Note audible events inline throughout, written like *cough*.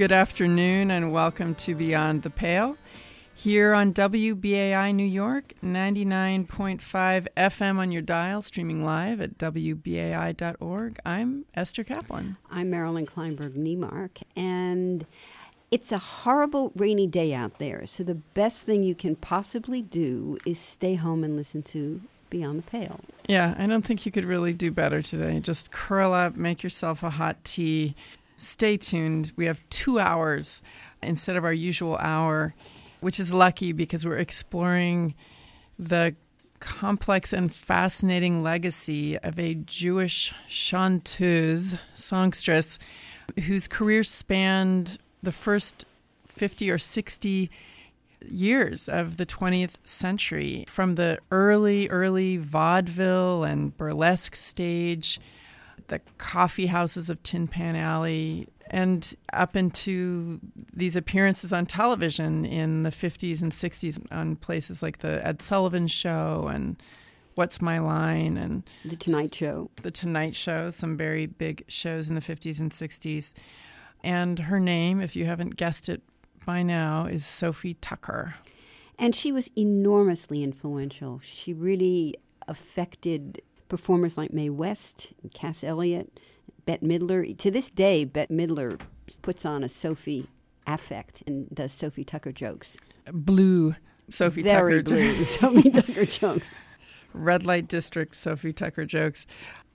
Good afternoon and welcome to Beyond the Pale. Here on WBAI New York, 99.5 FM on your dial, streaming live at WBAI.org. I'm Esther Kaplan. I'm Marilyn Kleinberg Neimark, and it's a horrible rainy day out there. So the best thing you can possibly do is stay home and listen to Beyond the Pale. Yeah, I don't think you could really do better today. Just curl up, make yourself a hot tea. Stay tuned. We have two hours instead of our usual hour, which is lucky because we're exploring the complex and fascinating legacy of a Jewish chanteuse, songstress, whose career spanned the first 50 or 60 years of the 20th century, from the early, early vaudeville and burlesque stage, the coffee houses of Tin Pan Alley, and up into these appearances on television in the 50s and 60s on places like the Ed Sullivan Show and What's My Line and The Tonight Show. The Tonight Show, some very big shows in the 50s and 60s. And her name, if you haven't guessed it by now, is Sophie Tucker. And she was enormously influential. She really affected performers like Mae West, Cass Elliot, Bette Midler. To this day, Bette Midler puts on a Sophie affect and does Sophie Tucker jokes. Blue Sophie Very Tucker. blue *laughs* Sophie *laughs* Tucker jokes. Red Light District Sophie Tucker jokes.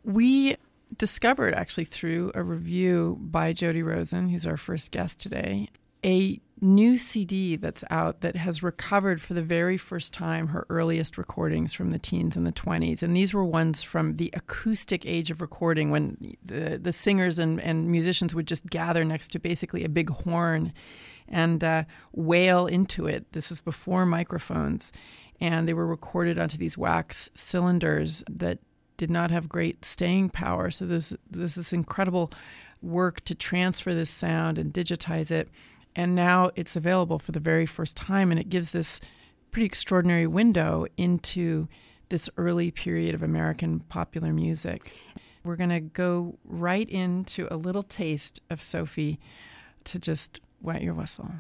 We discovered actually through a review by Jody Rosen, who's our first guest today, a new CD that's out that has recovered for the very first time her earliest recordings from the teens and the 20s. And these were ones from the acoustic age of recording when the, the singers and, and musicians would just gather next to basically a big horn and uh, wail into it. This is before microphones. And they were recorded onto these wax cylinders that did not have great staying power. So there's, there's this incredible work to transfer this sound and digitize it. And now it's available for the very first time, and it gives this pretty extraordinary window into this early period of American popular music. We're going to go right into a little taste of Sophie to just wet your whistle.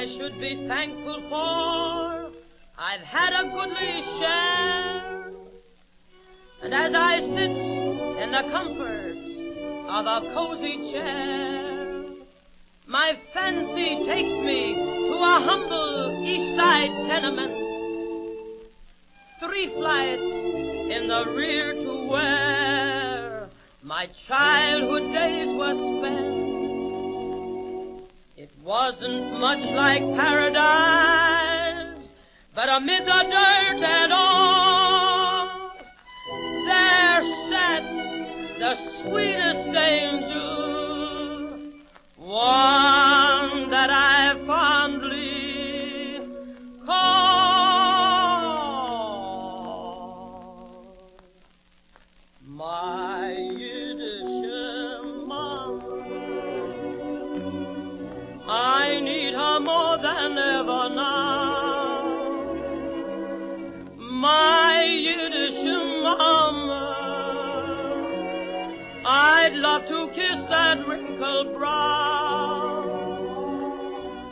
I should be thankful for. I've had a goodly share. And as I sit in the comfort of a cozy chair, my fancy takes me to a humble east side tenement. Three flights in the rear to where my childhood days were spent wasn't much like paradise, but amid the dirt and all, there sat the sweetest angel, one I'd love to kiss that wrinkled brow.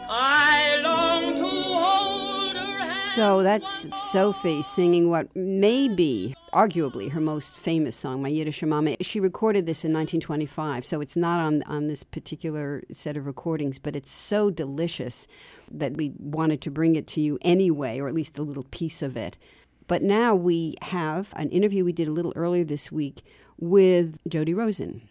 I long to hold her hand. So that's Sophie singing what may be arguably her most famous song, My Yiddish Mama. She recorded this in 1925, so it's not on, on this particular set of recordings, but it's so delicious that we wanted to bring it to you anyway, or at least a little piece of it. But now we have an interview we did a little earlier this week with Jody Rosen.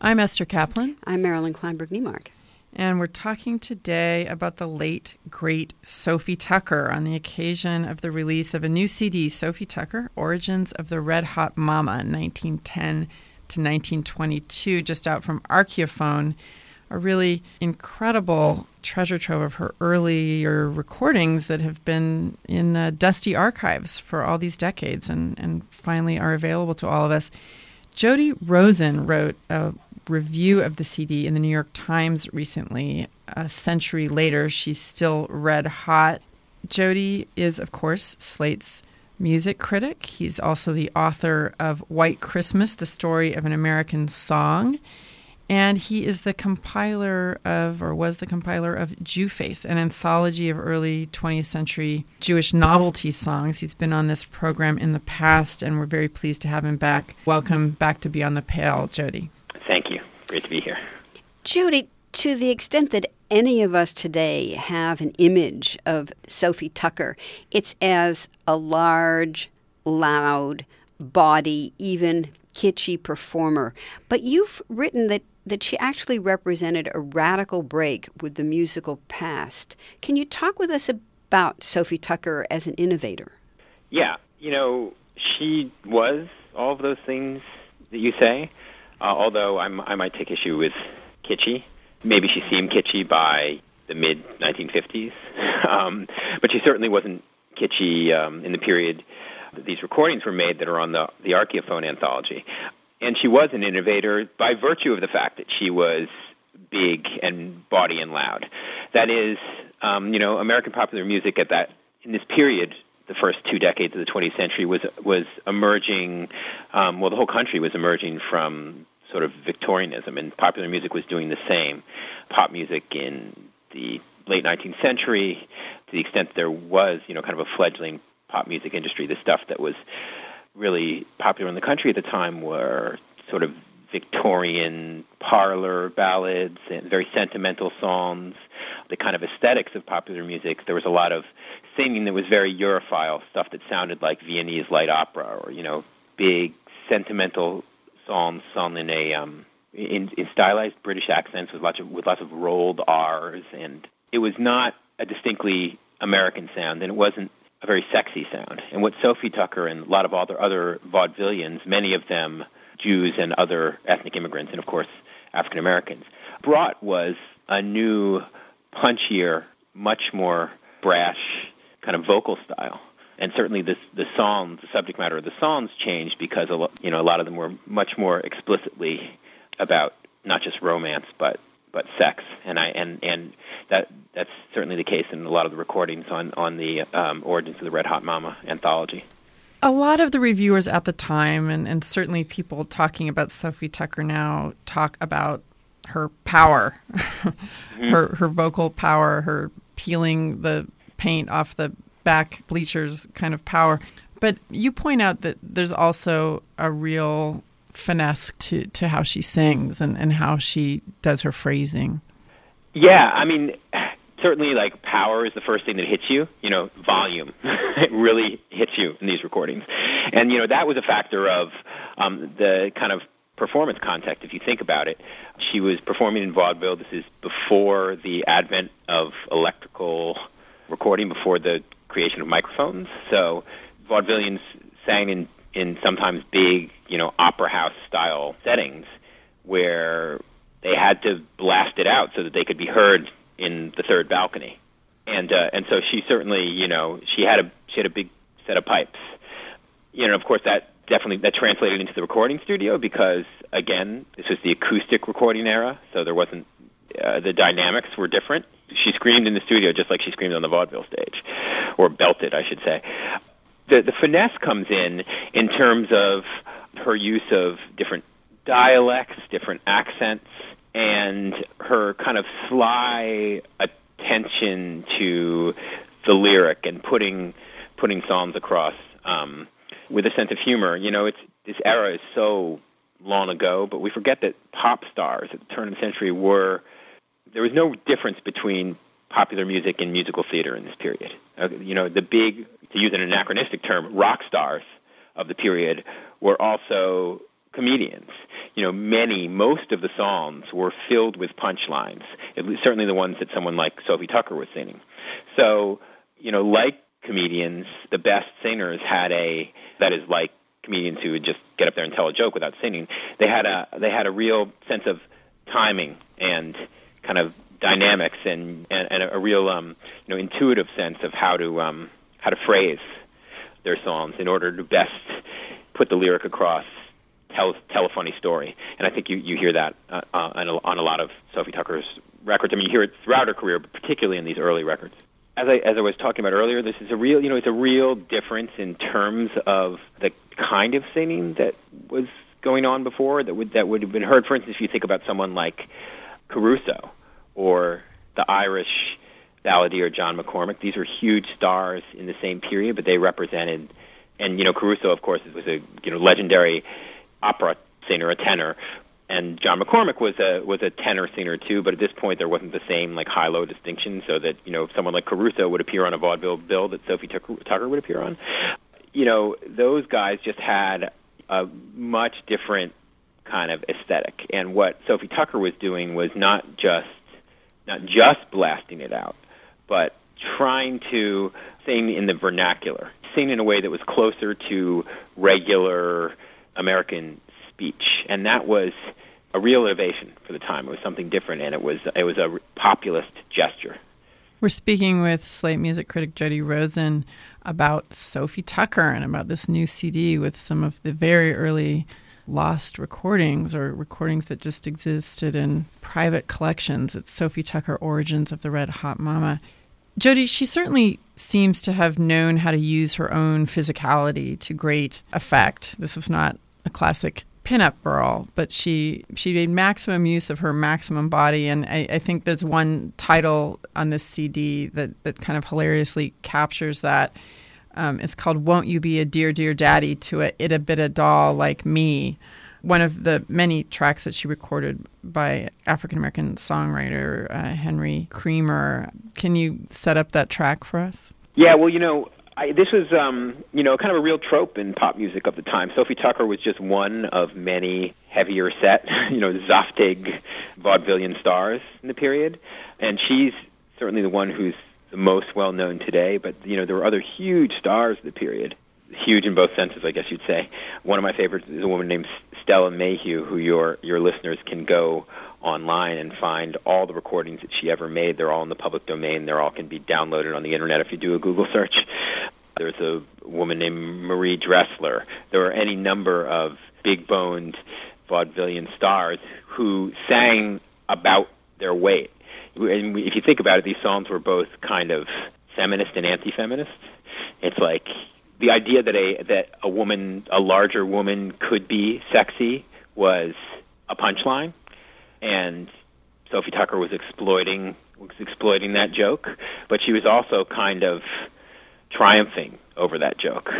I'm Esther Kaplan. I'm Marilyn Kleinberg Neimark and we're talking today about the late, great Sophie Tucker on the occasion of the release of a new CD, Sophie Tucker Origins of the Red Hot Mama, 1910 to 1922, just out from Archaeophone. A really incredible treasure trove of her earlier recordings that have been in uh, dusty archives for all these decades and, and finally are available to all of us. Jody Rosen wrote a review of the CD in the New York Times recently. A century later, she's still red hot. Jody is, of course, Slate's music critic. He's also the author of White Christmas, the story of an American song. And he is the compiler of, or was the compiler of Jewface, an anthology of early 20th century Jewish novelty songs. He's been on this program in the past, and we're very pleased to have him back. Welcome back to Beyond the Pale, Jody. Thank you. Great to be here. Judy, to the extent that any of us today have an image of Sophie Tucker, it's as a large, loud, bawdy, even kitschy performer. But you've written that that she actually represented a radical break with the musical past. Can you talk with us about Sophie Tucker as an innovator? Yeah, you know, she was all of those things that you say, uh, although I'm, I might take issue with kitschy. Maybe she seemed kitschy by the mid 1950s, *laughs* um, but she certainly wasn't kitschy um, in the period that these recordings were made that are on the, the Archaeophone anthology and she was an innovator by virtue of the fact that she was big and bawdy and loud. That is, um, you know, American popular music at that in this period, the first two decades of the 20th century was was emerging. Um, well, the whole country was emerging from sort of Victorianism, and popular music was doing the same. Pop music in the late 19th century, to the extent there was, you know, kind of a fledgling pop music industry, the stuff that was really popular in the country at the time were sort of Victorian parlor ballads and very sentimental songs, the kind of aesthetics of popular music. There was a lot of singing that was very Europhile, stuff that sounded like Viennese light opera or, you know, big sentimental songs sung in a um, in, in stylized British accents with lots of with lots of rolled R's and it was not a distinctly American sound and it wasn't a very sexy sound. And what Sophie Tucker and a lot of other other vaudevillians, many of them Jews and other ethnic immigrants, and of course African Americans, brought was a new, punchier, much more brash kind of vocal style. And certainly, this, the songs, the subject matter of the songs changed because a lo- you know a lot of them were much more explicitly about not just romance, but but sex, and I and and that that's certainly the case in a lot of the recordings on on the um, origins of the Red Hot Mama anthology. A lot of the reviewers at the time, and, and certainly people talking about Sophie Tucker now, talk about her power, mm-hmm. her her vocal power, her peeling the paint off the back bleachers kind of power. But you point out that there's also a real finesse to, to how she sings and, and how she does her phrasing. Yeah, I mean, certainly like power is the first thing that hits you. You know, volume *laughs* it really hits you in these recordings, and you know that was a factor of um, the kind of performance context. If you think about it, she was performing in vaudeville. This is before the advent of electrical recording, before the creation of microphones. So vaudevillians sang in in sometimes big, you know, opera house style settings where they had to blast it out so that they could be heard in the third balcony. And uh, and so she certainly, you know, she had a she had a big set of pipes. You know, of course that definitely that translated into the recording studio because again, this was the acoustic recording era, so there wasn't uh, the dynamics were different. She screamed in the studio just like she screamed on the vaudeville stage, or belted, I should say the, the finesse comes in in terms of her use of different dialects, different accents, and her kind of sly attention to the lyric and putting putting songs across um, with a sense of humor. You know, it's this era is so long ago, but we forget that pop stars at the turn of the century were there was no difference between popular music and musical theater in this period. Uh, you know, the big to use an anachronistic term, rock stars of the period were also comedians. You know, many, most of the songs were filled with punchlines, certainly the ones that someone like Sophie Tucker was singing. So, you know, like comedians, the best singers had a, that is like comedians who would just get up there and tell a joke without singing, they had a, they had a real sense of timing and kind of dynamics and, and, and a real, um, you know, intuitive sense of how to, um, how to phrase their songs in order to best put the lyric across tell tell a funny story, and I think you you hear that uh, uh, on, a, on a lot of Sophie Tucker's records. I mean, you hear it throughout her career, but particularly in these early records. As I as I was talking about earlier, this is a real you know it's a real difference in terms of the kind of singing that was going on before that would that would have been heard. For instance, if you think about someone like Caruso or the Irish balladeer John McCormack, these were huge stars in the same period, but they represented. And you know, Caruso, of course, was a you know legendary opera singer, a tenor, and John McCormack was a was a tenor singer too. But at this point, there wasn't the same like high low distinction, so that you know someone like Caruso would appear on a vaudeville bill that Sophie Tucker would appear on. You know, those guys just had a much different kind of aesthetic, and what Sophie Tucker was doing was not just not just blasting it out, but trying to sing in the vernacular, sing in a way that was closer to regular American speech, and that was a real innovation for the time. It was something different, and it was it was a populist gesture. We're speaking with Slate music critic Jody Rosen about Sophie Tucker and about this new CD with some of the very early lost recordings or recordings that just existed in private collections. It's Sophie Tucker Origins of the Red Hot Mama. Jody, she certainly seems to have known how to use her own physicality to great effect. This was not a classic pinup girl, but she she made maximum use of her maximum body, and I, I, think there's one title on this CD that that kind of hilariously captures that. Um, it's called "Won't You Be a Dear Dear Daddy to It a Ita Bita Doll Like Me." One of the many tracks that she recorded by African American songwriter uh, Henry Creamer. Can you set up that track for us? Yeah, well, you know, I, this was, um, you know, kind of a real trope in pop music of the time. Sophie Tucker was just one of many heavier set, *laughs* you know, Zaftig vaudevillian stars in the period, and she's certainly the one who's the most well known today. But you know, there were other huge stars of the period, huge in both senses, I guess you'd say. One of my favorites is a woman named Stella Mayhew, who your your listeners can go online and find all the recordings that she ever made. They're all in the public domain. They're all can be downloaded on the internet if you do a Google search. There's a woman named Marie Dressler. There are any number of big-boned vaudevillian stars who sang about their weight. And if you think about it, these songs were both kind of feminist and anti-feminist. It's like the idea that a that a woman, a larger woman, could be sexy was a punchline, and Sophie Tucker was exploiting was exploiting that joke, but she was also kind of triumphing over that joke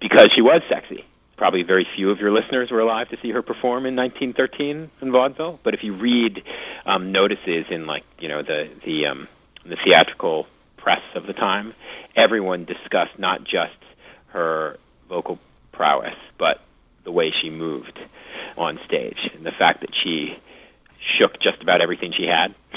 because she was sexy. Probably very few of your listeners were alive to see her perform in 1913 in vaudeville. But if you read um, notices in like you know the the um, the theatrical press of the time, everyone discussed not just her vocal prowess, but the way she moved on stage and the fact that she shook just about everything she had. *laughs*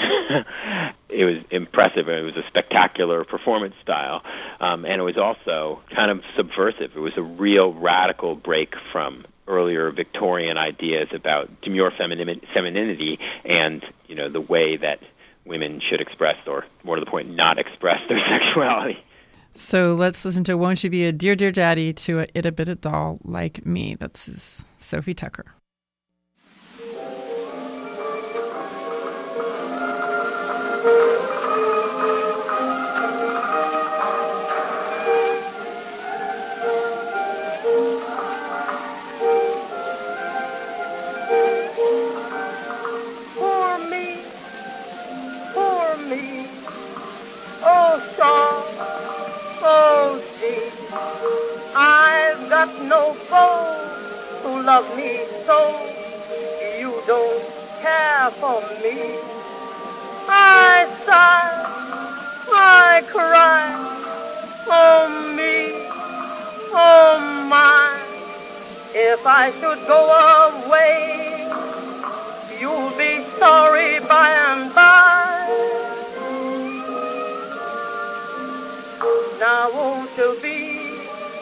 it was impressive. And it was a spectacular performance style, um, and it was also kind of subversive. It was a real radical break from earlier Victorian ideas about demure femininity and you know the way that women should express, or more to the point, not express their *laughs* sexuality. So let's listen to "Won't You Be a Dear Dear Daddy" to it a "Ita Bita Doll Like Me." That's Sophie Tucker. No foe who love me so. You don't care for me. I sigh, I cry, oh me, oh my. If I should go away, you'll be sorry by and by. Now won't you be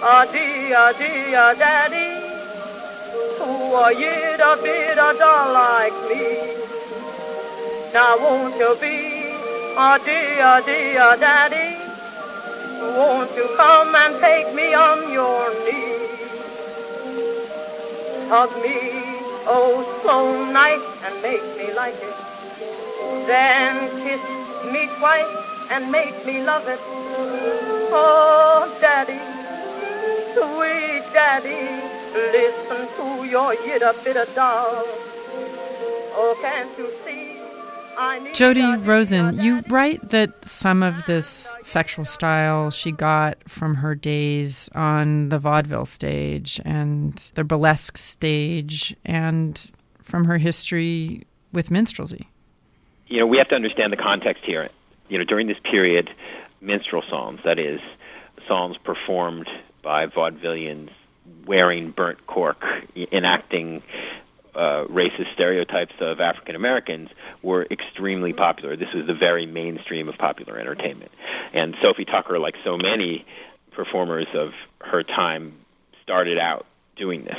a dear, dear daddy to a little bit of doll like me? Now won't you be a dear, dear daddy? Won't you come and take me on your knee? hug me, oh so nice and make me like it. Then kiss me twice and make me love it. Oh, daddy, sweet daddy, listen to your yitter bitter dog. Oh, can't you see? Jody Rosen, you write that some of this sexual style she got from her days on the vaudeville stage and the burlesque stage and from her history with minstrelsy. You know, we have to understand the context here. You know, during this period, minstrel songs, that is, songs performed by vaudevillians wearing burnt cork, enacting uh, racist stereotypes of African Americans were extremely popular. This was the very mainstream of popular entertainment. And Sophie Tucker, like so many performers of her time, started out doing this.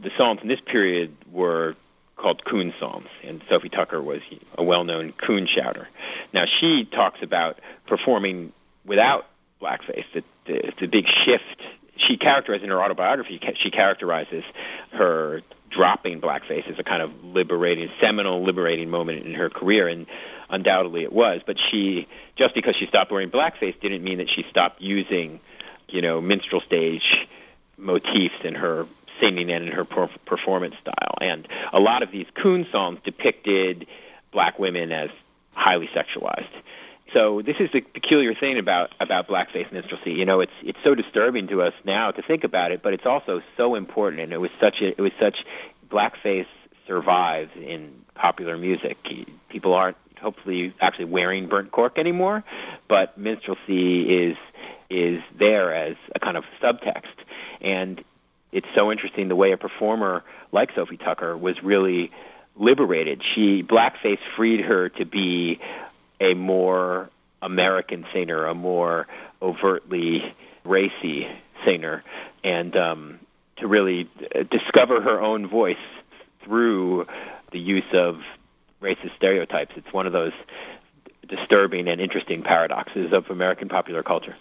The songs in this period were called coon songs, and Sophie Tucker was a well-known coon shouter. Now she talks about performing without blackface. It's a big shift. She characterizes in her autobiography. She characterizes her dropping blackface as a kind of liberating, seminal liberating moment in her career, and undoubtedly it was. But she, just because she stopped wearing blackface, didn't mean that she stopped using, you know, minstrel stage motifs in her singing and in her performance style. And a lot of these coon songs depicted black women as highly sexualized. So this is the peculiar thing about about blackface minstrelsy. You know, it's it's so disturbing to us now to think about it, but it's also so important. And it was such a it was such blackface survives in popular music. People aren't hopefully actually wearing burnt cork anymore, but minstrelsy is is there as a kind of subtext. And it's so interesting the way a performer like Sophie Tucker was really liberated. She blackface freed her to be a more American singer, a more overtly racy singer, and um, to really discover her own voice through the use of racist stereotypes. It's one of those disturbing and interesting paradoxes of American popular culture.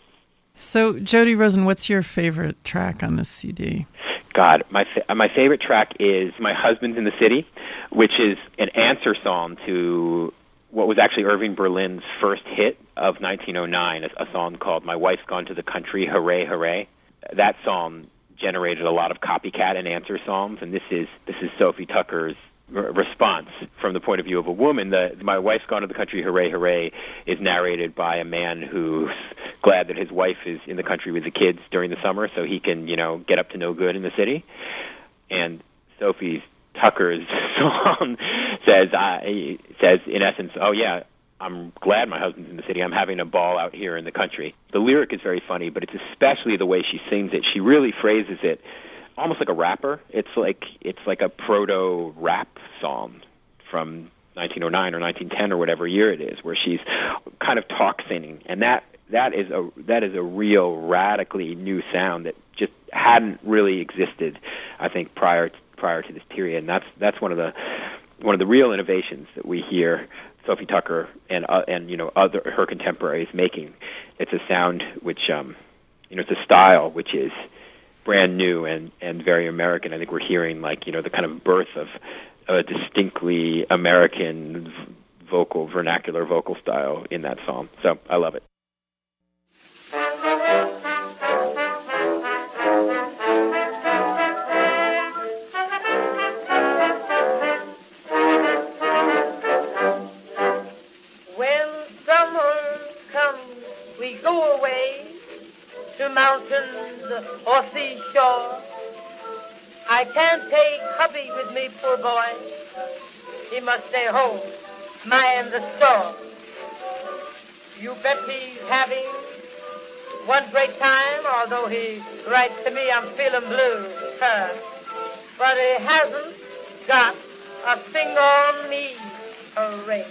So, Jody Rosen, what's your favorite track on this CD? God, my fa- my favorite track is "My Husband's in the City," which is an answer song to what was actually Irving Berlin's first hit of 1909, a, a song called "My Wife's Gone to the Country, Hooray, Hooray." That song generated a lot of copycat and answer songs, and this is this is Sophie Tucker's r- response from the point of view of a woman. The "My Wife's Gone to the Country, Hooray, Hooray" is narrated by a man who's glad that his wife is in the country with the kids during the summer, so he can you know get up to no good in the city, and Sophie's Tucker's *laughs* song says uh, says in essence, "Oh yeah, I'm glad my husband's in the city. I'm having a ball out here in the country." The lyric is very funny, but it's especially the way she sings it. She really phrases it almost like a rapper. It's like it's like a proto rap song from 1909 or 1910 or whatever year it is, where she's kind of talk singing, and that that is a that is a real radically new sound that just hadn't really existed, I think, prior prior to this period. And that's that's one of the one of the real innovations that we hear Sophie Tucker and uh, and you know other her contemporaries making. It's a sound which um, you know it's a style which is brand new and and very American. I think we're hearing like you know the kind of birth of a distinctly American vocal vernacular vocal style in that song. So I love it. Must stay home, mind the store. You bet he's having one great time, although he writes to me, I'm feeling blue. Huh? But he hasn't got a thing on me. Hooray.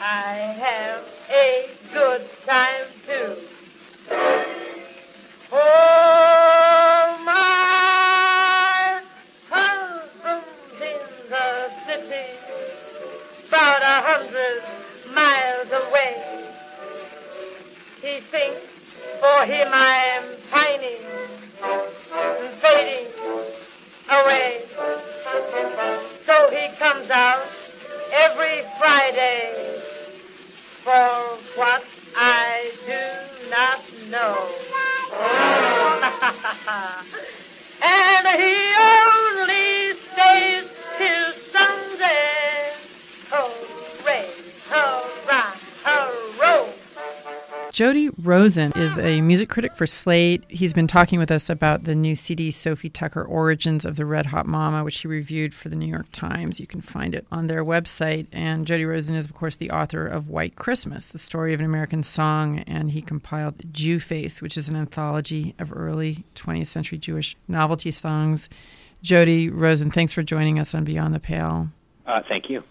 I have a good time too. For him I am pining, fading away. So he comes out every Friday for what I do not know. *laughs* and he Jody Rosen is a music critic for Slate. He's been talking with us about the new CD, Sophie Tucker Origins of the Red Hot Mama, which he reviewed for the New York Times. You can find it on their website. And Jody Rosen is, of course, the author of White Christmas, the story of an American song. And he compiled Jewface, which is an anthology of early 20th century Jewish novelty songs. Jody Rosen, thanks for joining us on Beyond the Pale. Uh, thank you.